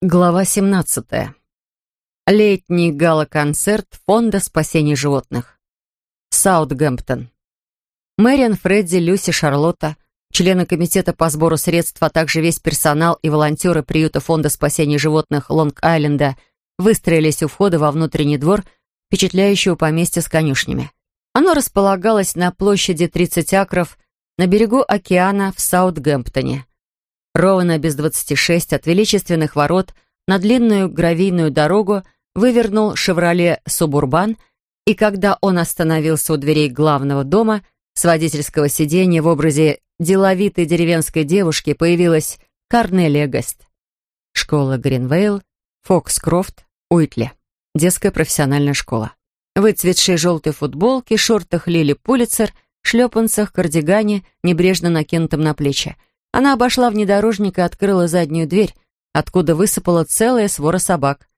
Глава 17. Летний гала-концерт Фонда спасения животных. Саутгемптон. Мэриан, Фредди, Люси, Шарлотта, члены комитета по сбору средств, а также весь персонал и волонтеры приюта Фонда спасения животных Лонг-Айленда выстроились у входа во внутренний двор впечатляющего поместья с конюшнями. Оно располагалось на площади 30 акров на берегу океана в Саутгемптоне. Ровно без двадцати шесть от величественных ворот на длинную гравийную дорогу вывернул «Шевроле Субурбан», и когда он остановился у дверей главного дома, с водительского сиденья в образе деловитой деревенской девушки появилась Корнелия Гест. Школа Гринвейл, Фокскрофт, Уитли. Детская профессиональная школа. Выцветшие желтые футболки, шортах Лили Пулицер, шлепанцах, кардигане, небрежно накинутом на плечи – она обошла внедорожник и открыла заднюю дверь, откуда высыпала целая свора собак.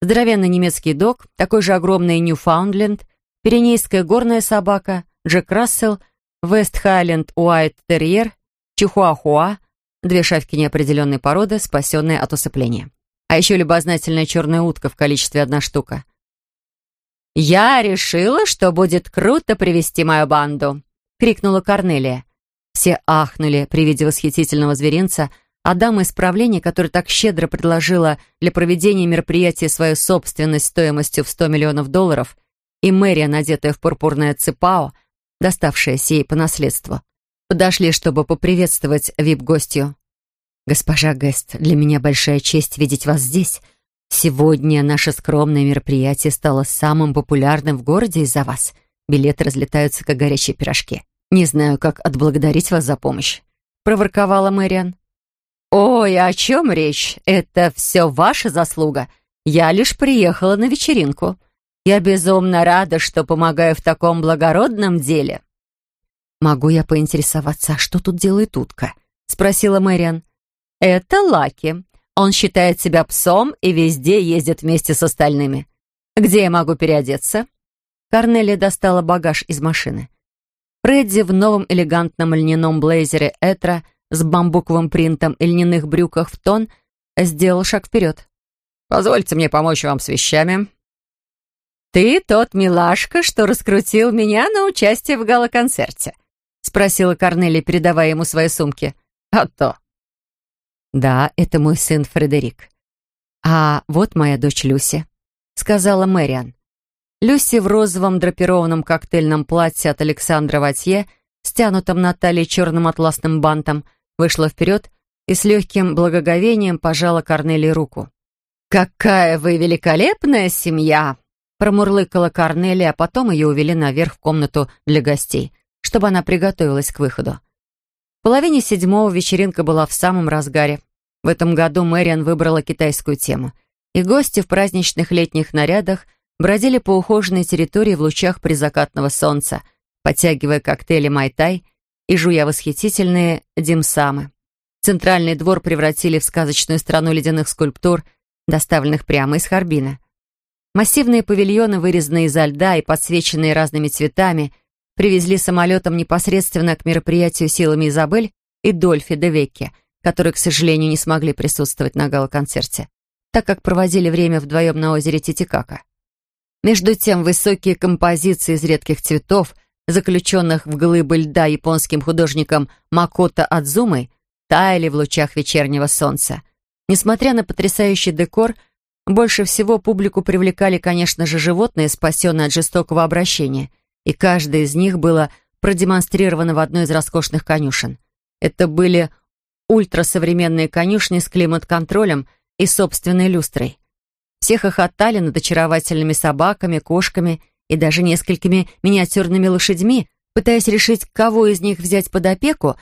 Здоровенный немецкий дог, такой же огромный Ньюфаундленд, пиренейская горная собака, Джек Рассел, Вест Хайленд Уайт Терьер, Чихуахуа, две шавки неопределенной породы, спасенные от усыпления. А еще любознательная черная утка в количестве одна штука. «Я решила, что будет круто привести мою банду!» — крикнула Корнелия. Все ахнули при виде восхитительного зверинца, а дама из правления, которая так щедро предложила для проведения мероприятия свою собственность стоимостью в 100 миллионов долларов, и мэрия, надетая в пурпурное цепао, доставшаяся ей по наследству, подошли, чтобы поприветствовать вип-гостью. «Госпожа Гест, для меня большая честь видеть вас здесь. Сегодня наше скромное мероприятие стало самым популярным в городе из-за вас. Билеты разлетаются, как горячие пирожки. «Не знаю, как отблагодарить вас за помощь», — проворковала Мэриан. «Ой, о чем речь? Это все ваша заслуга. Я лишь приехала на вечеринку. Я безумно рада, что помогаю в таком благородном деле». «Могу я поинтересоваться, а что тут делает утка?» — спросила Мэриан. «Это Лаки. Он считает себя псом и везде ездит вместе с остальными. Где я могу переодеться?» Корнелия достала багаж из машины. Фредди в новом элегантном льняном блейзере Этра с бамбуковым принтом и льняных брюках в тон сделал шаг вперед. «Позвольте мне помочь вам с вещами». «Ты тот милашка, что раскрутил меня на участие в гала-концерте?» — спросила Корнелия, передавая ему свои сумки. «А то». «Да, это мой сын Фредерик. А вот моя дочь Люси», — сказала Мэриан. Люси в розовом драпированном коктейльном платье от Александра Ватье, стянутом на талии черным атласным бантом, вышла вперед и с легким благоговением пожала Корнелии руку. «Какая вы великолепная семья!» промурлыкала Корнелия, а потом ее увели наверх в комнату для гостей, чтобы она приготовилась к выходу. В половине седьмого вечеринка была в самом разгаре. В этом году Мэриан выбрала китайскую тему, и гости в праздничных летних нарядах – бродили по ухоженной территории в лучах призакатного солнца, подтягивая коктейли майтай и жуя восхитительные димсамы. Центральный двор превратили в сказочную страну ледяных скульптур, доставленных прямо из Харбина. Массивные павильоны, вырезанные изо льда и подсвеченные разными цветами, привезли самолетом непосредственно к мероприятию силами Изабель и Дольфи де Векке, которые, к сожалению, не смогли присутствовать на гала-концерте, так как проводили время вдвоем на озере Титикака. Между тем, высокие композиции из редких цветов, заключенных в глыбы льда японским художником Макото Адзумой, таяли в лучах вечернего солнца. Несмотря на потрясающий декор, больше всего публику привлекали, конечно же, животные, спасенные от жестокого обращения, и каждое из них было продемонстрировано в одной из роскошных конюшен. Это были ультрасовременные конюшни с климат-контролем и собственной люстрой. Все хохотали над очаровательными собаками, кошками и даже несколькими миниатюрными лошадьми, пытаясь решить, кого из них взять под опеку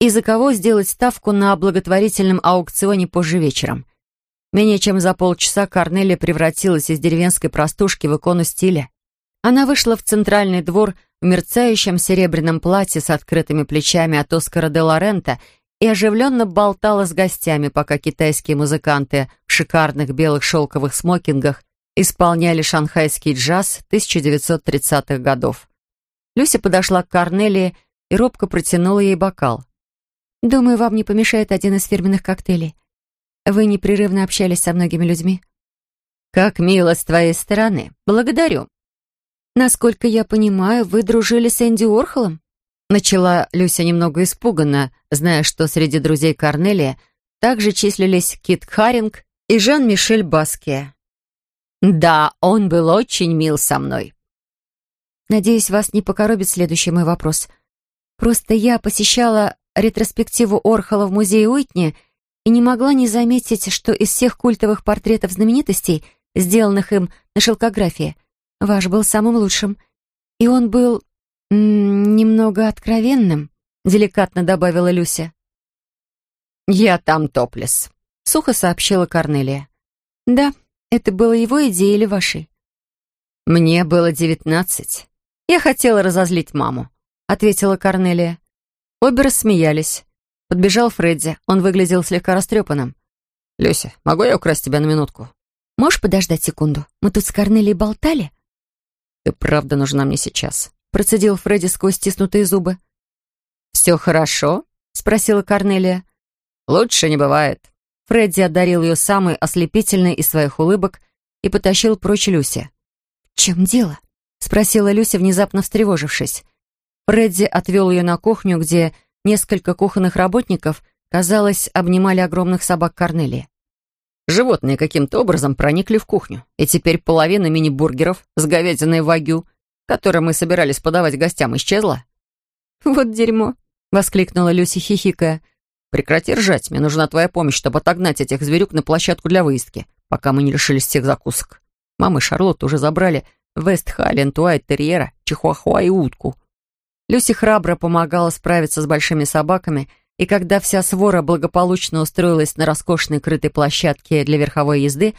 и за кого сделать ставку на благотворительном аукционе позже вечером. Менее чем за полчаса Корнелия превратилась из деревенской простушки в икону стиля. Она вышла в центральный двор в мерцающем серебряном платье с открытыми плечами от Оскара де Лорента и оживленно болтала с гостями, пока китайские музыканты в шикарных белых шелковых смокингах исполняли шанхайский джаз 1930-х годов. Люся подошла к Корнелии и робко протянула ей бокал. «Думаю, вам не помешает один из фирменных коктейлей. вы непрерывно общались со многими людьми?» «Как мило с твоей стороны. Благодарю». «Насколько я понимаю, вы дружили с Энди Орхолом?» Начала Люся немного испуганно, зная, что среди друзей Корнелия также числились Кит Харинг и Жан-Мишель Баске. «Да, он был очень мил со мной». «Надеюсь, вас не покоробит следующий мой вопрос. Просто я посещала ретроспективу Орхола в музее Уитни и не могла не заметить, что из всех культовых портретов знаменитостей, сделанных им на шелкографии, ваш был самым лучшим. И он был немного откровенным», — деликатно добавила Люся. «Я там топлес», — сухо сообщила Корнелия. «Да, это было его идеей или вашей?» «Мне было девятнадцать. Я хотела разозлить маму», — ответила Корнелия. Обе рассмеялись. Подбежал Фредди. Он выглядел слегка растрепанным. «Люся, могу я украсть тебя на минутку?» «Можешь подождать секунду? Мы тут с Корнелией болтали?» «Ты правда нужна мне сейчас», — процедил Фредди сквозь стиснутые зубы. «Все хорошо?» — спросила Корнелия. «Лучше не бывает». Фредди одарил ее самой ослепительной из своих улыбок и потащил прочь Люси. «В чем дело?» — спросила Люся, внезапно встревожившись. Фредди отвел ее на кухню, где несколько кухонных работников, казалось, обнимали огромных собак Корнелии. Животные каким-то образом проникли в кухню, и теперь половина мини-бургеров с говядиной вагю, которые мы собирались подавать гостям, исчезла. «Вот дерьмо!» — воскликнула Люси, хихикая. Прекрати ржать, мне нужна твоя помощь, чтобы отогнать этих зверюк на площадку для выездки, пока мы не лишились всех закусок. Мама и Шарлотта уже забрали Вест-Хайленд, Уайт-Терьера, Чихуахуа и утку. Люси храбро помогала справиться с большими собаками, и когда вся свора благополучно устроилась на роскошной крытой площадке для верховой езды,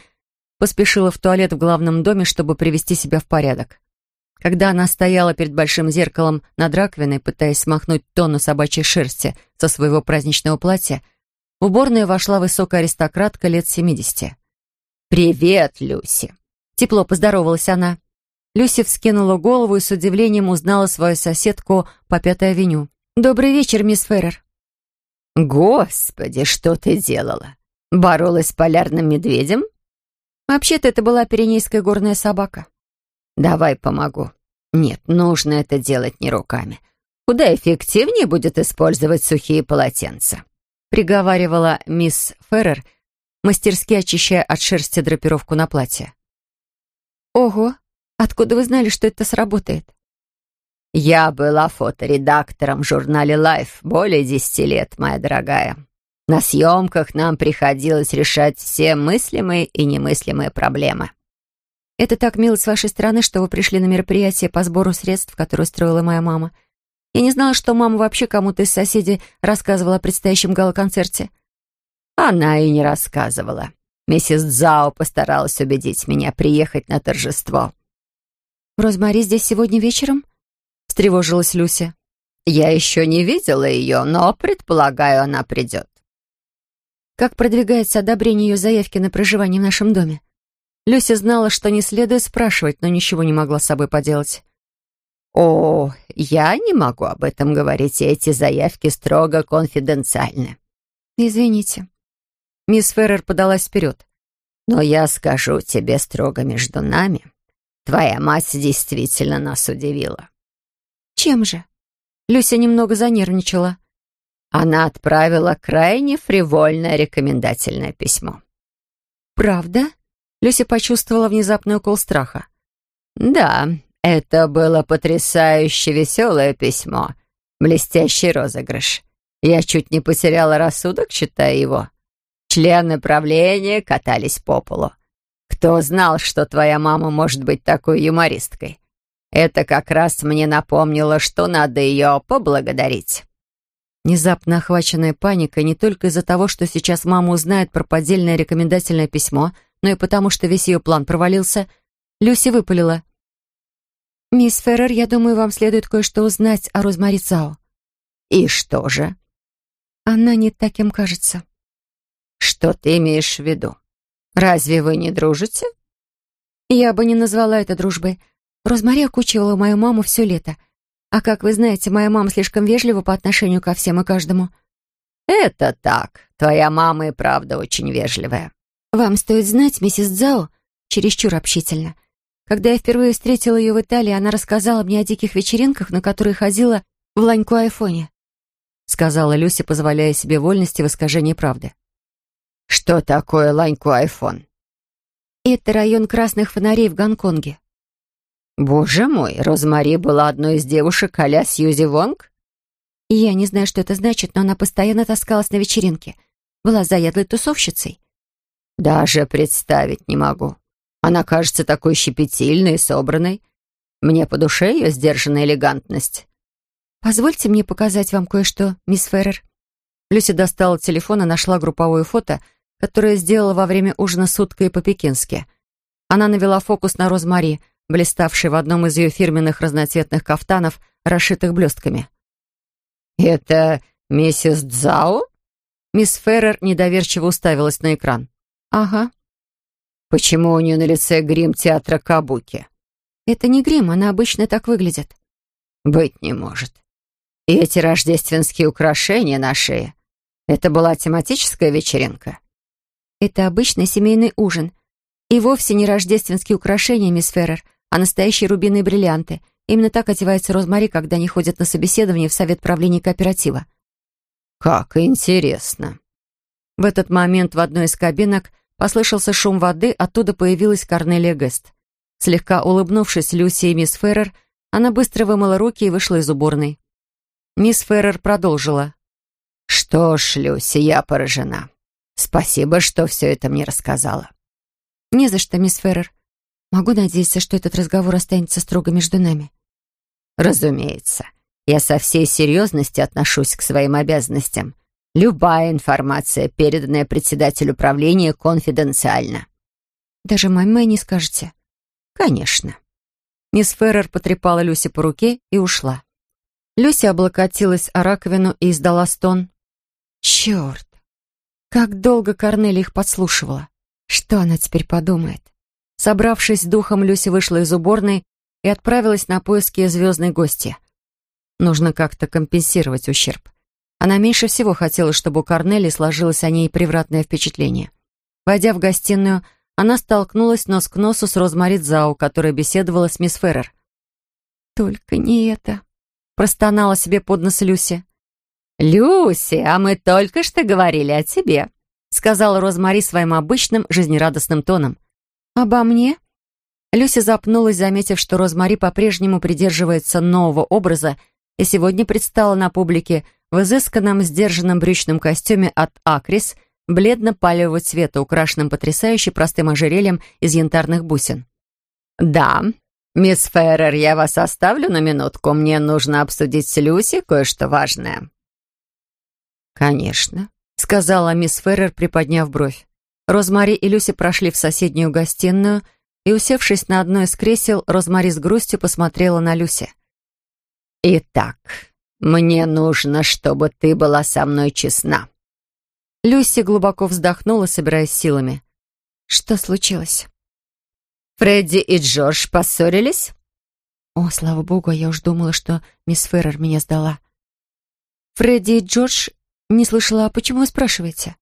поспешила в туалет в главном доме, чтобы привести себя в порядок. Когда она стояла перед большим зеркалом над раковиной, пытаясь смахнуть тонну собачьей шерсти со своего праздничного платья, в уборную вошла высокая аристократка лет семидесяти. «Привет, Люси!» Тепло поздоровалась она. Люси вскинула голову и с удивлением узнала свою соседку по Пятой авеню. «Добрый вечер, мисс Феррер». «Господи, что ты делала? Боролась с полярным медведем?» «Вообще-то это была пиренейская горная собака». «Давай помогу». «Нет, нужно это делать не руками. Куда эффективнее будет использовать сухие полотенца», приговаривала мисс Феррер, мастерски очищая от шерсти драпировку на платье. «Ого, откуда вы знали, что это сработает?» «Я была фоторедактором в журнале Life более десяти лет, моя дорогая. На съемках нам приходилось решать все мыслимые и немыслимые проблемы». Это так мило с вашей стороны, что вы пришли на мероприятие по сбору средств, которое устроила моя мама. Я не знала, что мама вообще кому-то из соседей рассказывала о предстоящем гала-концерте. Она и не рассказывала. Миссис Дзао постаралась убедить меня приехать на торжество. «Розмари здесь сегодня вечером?» — встревожилась Люся. «Я еще не видела ее, но, предполагаю, она придет». «Как продвигается одобрение ее заявки на проживание в нашем доме?» Люся знала, что не следует спрашивать, но ничего не могла с собой поделать. «О, я не могу об этом говорить, эти заявки строго конфиденциальны». «Извините». Мисс Феррер подалась вперед. «Но я скажу тебе строго между нами. Твоя мать действительно нас удивила». «Чем же?» Люся немного занервничала. Она отправила крайне фривольное рекомендательное письмо. «Правда?» Люся почувствовала внезапный укол страха. «Да, это было потрясающе веселое письмо. Блестящий розыгрыш. Я чуть не потеряла рассудок, читая его. Члены правления катались по полу. Кто знал, что твоя мама может быть такой юмористкой? Это как раз мне напомнило, что надо ее поблагодарить». Внезапно охваченная паникой не только из-за того, что сейчас мама узнает про поддельное рекомендательное письмо, но и потому, что весь ее план провалился, Люси выпалила. «Мисс Феррер, я думаю, вам следует кое-что узнать о Розмари Цао». «И что же?» «Она не таким кажется». «Что ты имеешь в виду? Разве вы не дружите?» «Я бы не назвала это дружбой. Розмари окучивала мою маму все лето. А как вы знаете, моя мама слишком вежлива по отношению ко всем и каждому». «Это так. Твоя мама и правда очень вежливая». «Вам стоит знать, миссис Дзао, чересчур общительно. Когда я впервые встретила ее в Италии, она рассказала мне о диких вечеринках, на которые ходила в Ланьку Айфоне», сказала Люся, позволяя себе вольности в искажении правды. «Что такое Ланьку Айфон?» «Это район красных фонарей в Гонконге». «Боже мой, Розмари была одной из девушек а-ля Сьюзи Вонг?» Я не знаю, что это значит, но она постоянно таскалась на вечеринке. Была заядлой тусовщицей. «Даже представить не могу. Она кажется такой щепетильной и собранной. Мне по душе ее сдержанная элегантность». «Позвольте мне показать вам кое-что, мисс Феррер». Люся достала телефон и нашла групповое фото, которое сделала во время ужина с уткой по-пекински. Она навела фокус на Розмари, блиставшей в одном из ее фирменных разноцветных кафтанов, расшитых блестками. «Это миссис Дзао?» Мисс Феррер недоверчиво уставилась на экран. «Ага». «Почему у нее на лице грим театра Кабуки?» «Это не грим, она обычно так выглядит». «Быть не может. И эти рождественские украшения на шее. Это была тематическая вечеринка?» «Это обычный семейный ужин. И вовсе не рождественские украшения, мисс Феррер, а настоящие рубиные бриллианты. Именно так одевается Розмари, когда они ходят на собеседование в совет правления кооператива». «Как интересно». В этот момент в одной из кабинок послышался шум воды, оттуда появилась Корнелия Гест. Слегка улыбнувшись Люси и мисс Феррер, она быстро вымыла руки и вышла из уборной. Мисс Феррер продолжила. «Что ж, Люси, я поражена. Спасибо, что все это мне рассказала». «Не за что, мисс Феррер. Могу надеяться, что этот разговор останется строго между нами?» «Разумеется. Я со всей серьезностью отношусь к своим обязанностям. Любая информация, переданная председателю управления, конфиденциальна». «Даже маме не скажете?» «Конечно». Мисс Феррер потрепала Люси по руке и ушла. Люся облокотилась о раковину и издала стон. «Черт! Как долго Корнели их подслушивала! Что она теперь подумает?» Собравшись с духом, Люся вышла из уборной и отправилась на поиски звездной гости. Нужно как-то компенсировать ущерб. Она меньше всего хотела, чтобы у Корнели сложилось о ней превратное впечатление. Войдя в гостиную, она столкнулась нос к носу с Розмари Зау, которая беседовала с мисс Феррер. «Только не это», — простонала себе под нос Люси. «Люси, а мы только что говорили о тебе», — сказала Розмари своим обычным жизнерадостным тоном. «Обо мне?» Люся запнулась, заметив, что Розмари по-прежнему придерживается нового образа и сегодня предстала на публике в изысканном, сдержанном брючном костюме от «Акрис», бледно-палевого цвета, украшенном потрясающе простым ожерельем из янтарных бусин. «Да, мисс Феррер, я вас оставлю на минутку. Мне нужно обсудить с Люси кое-что важное». «Конечно», — сказала мисс Феррер, приподняв бровь. Розмари и Люси прошли в соседнюю гостиную, и, усевшись на одно из кресел, Розмари с грустью посмотрела на Люси. «Итак, мне нужно, чтобы ты была со мной честна». Люси глубоко вздохнула, собираясь силами. «Что случилось?» «Фредди и Джордж поссорились?» «О, слава богу, я уж думала, что мисс Феррер меня сдала». «Фредди и Джордж не слышала, а почему вы спрашиваете?»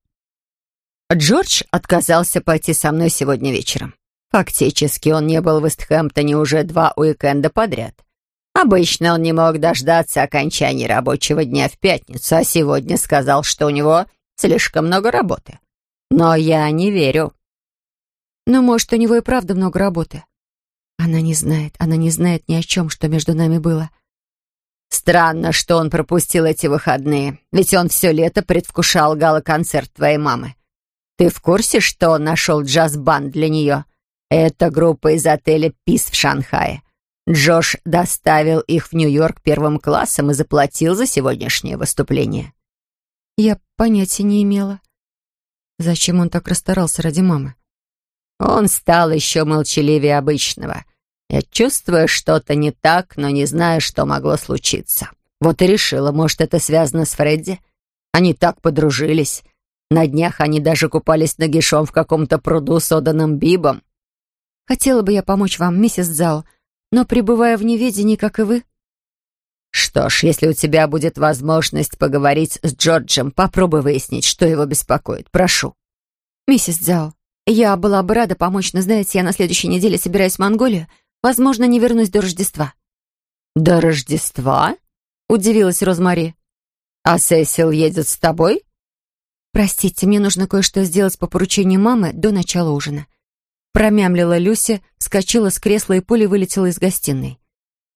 Джордж отказался пойти со мной сегодня вечером. Фактически он не был в Истхэмптоне уже два уикенда подряд. Обычно он не мог дождаться окончания рабочего дня в пятницу, а сегодня сказал, что у него слишком много работы. Но я не верю. Ну, может, у него и правда много работы. Она не знает, она не знает ни о чем, что между нами было. Странно, что он пропустил эти выходные, ведь он все лето предвкушал гала-концерт твоей мамы. Ты в курсе, что он нашел джаз-банд для нее? Это группа из отеля «Пис» в Шанхае. Джош доставил их в Нью-Йорк первым классом и заплатил за сегодняшнее выступление. Я понятия не имела. Зачем он так расстарался ради мамы? Он стал еще молчаливее обычного. Я чувствую что-то не так, но не знаю, что могло случиться. Вот и решила, может, это связано с Фредди. Они так подружились. На днях они даже купались нагишом в каком-то пруду с оданным бибом. Хотела бы я помочь вам, миссис Зао, но, пребывая в неведении, как и вы, «Что ж, если у тебя будет возможность поговорить с Джорджем, попробуй выяснить, что его беспокоит. Прошу». «Миссис Дзяо, я была бы рада помочь, но, знаете, я на следующей неделе собираюсь в Монголию. Возможно, не вернусь до Рождества». «До Рождества?» — удивилась Розмари. «А Сесил едет с тобой?» «Простите, мне нужно кое-что сделать по поручению мамы до начала ужина». Промямлила Люся, вскочила с кресла и пулей вылетела из гостиной.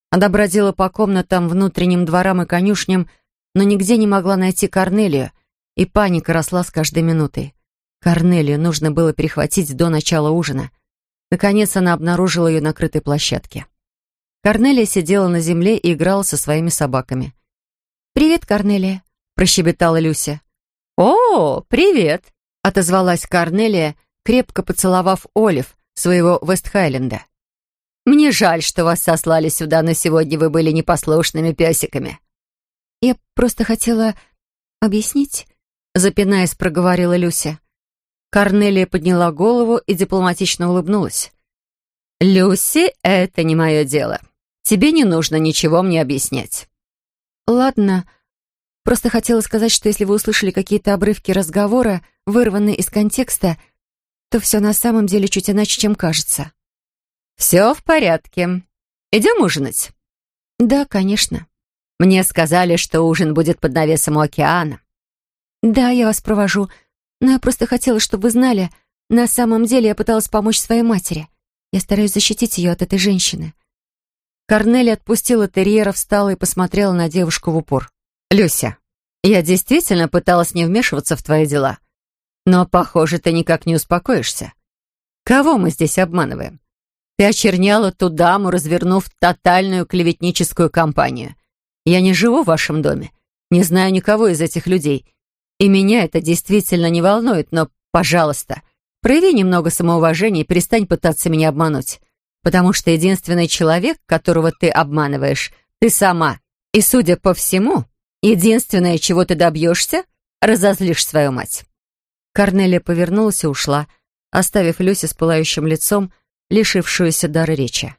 Она бродила по комнатам, внутренним дворам и конюшням, но нигде не могла найти Корнелию, и паника росла с каждой минутой. Корнелию нужно было перехватить до начала ужина. Наконец она обнаружила ее на крытой площадке. Корнелия сидела на земле и играла со своими собаками. «Привет, Корнелия», — прощебетала Люся. «О, привет!» — отозвалась Корнелия, крепко поцеловав Олив, своего Вестхайленда. «Мне жаль, что вас сослали сюда, но сегодня вы были непослушными песиками». «Я просто хотела объяснить», — запинаясь, проговорила Люся. Корнелия подняла голову и дипломатично улыбнулась. «Люси, это не мое дело. Тебе не нужно ничего мне объяснять». «Ладно. Просто хотела сказать, что если вы услышали какие-то обрывки разговора, вырванные из контекста, то все на самом деле чуть иначе, чем кажется». «Все в порядке. Идем ужинать?» «Да, конечно». «Мне сказали, что ужин будет под навесом у океана». «Да, я вас провожу. Но я просто хотела, чтобы вы знали, на самом деле я пыталась помочь своей матери. Я стараюсь защитить ее от этой женщины». Корнелия отпустила терьера, встала и посмотрела на девушку в упор. «Люся, я действительно пыталась не вмешиваться в твои дела. Но, похоже, ты никак не успокоишься. Кого мы здесь обманываем? Ты очерняла ту даму, развернув тотальную клеветническую кампанию. Я не живу в вашем доме, не знаю никого из этих людей, и меня это действительно не волнует, но, пожалуйста, прояви немного самоуважения и перестань пытаться меня обмануть, потому что единственный человек, которого ты обманываешь, ты сама. И, судя по всему, единственное, чего ты добьешься, разозлишь свою мать». Корнелия повернулась и ушла, оставив Люси с пылающим лицом, лишившуюся дара речи.